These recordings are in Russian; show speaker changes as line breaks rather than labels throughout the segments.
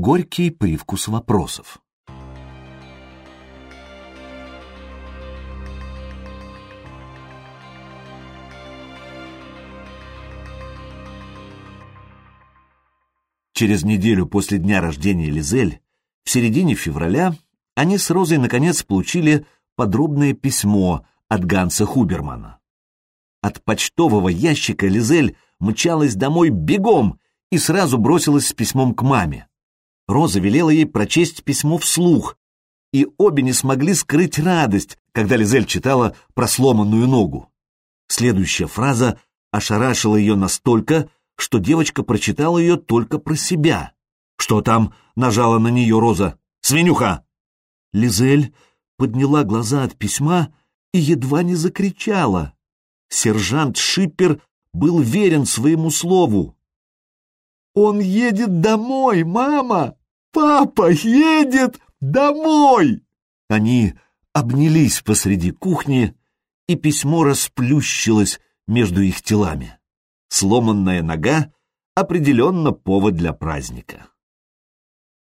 Горький привкус вопросов. Через неделю после дня рождения Лизель, в середине февраля, они с Розой наконец получили подробное письмо от Ганса Хубермана. От почтового ящика Лизель мчалась домой бегом и сразу бросилась с письмом к маме. Роза велела ей прочесть письмо вслух, и обе не смогли скрыть радость, когда Лизель читала про сломанную ногу. Следующая фраза ошарашила ее настолько, что девочка прочитала ее только про себя. «Что там?» — нажала на нее Роза. «Свинюха!» Лизель подняла глаза от письма и едва не закричала. Сержант Шиппер был верен своему слову. «Он едет домой, мама! Папа едет домой!» Они обнялись посреди кухни, и письмо расплющилось между их телами. Сломанная нога — определенно повод для праздника.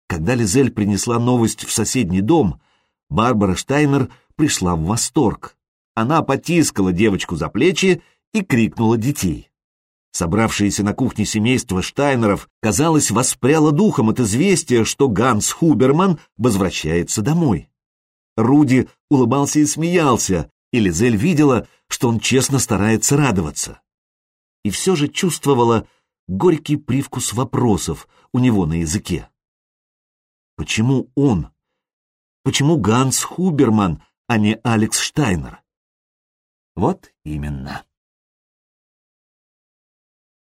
Когда Лизель принесла новость в соседний дом, Барбара Штайнер пришла в восторг. Она потискала девочку за плечи и крикнула детей. Собравшееся на кухне семейство Штайнеров, казалось, воспряло духом от известия, что Ганс Хуберман возвращается домой. Руди улыбался и смеялся, и Лизель видела, что он честно старается радоваться и все же чувствовала горький привкус вопросов у него на языке. Почему он? Почему Ганс Хуберман, а не Алекс Штайнер? Вот именно.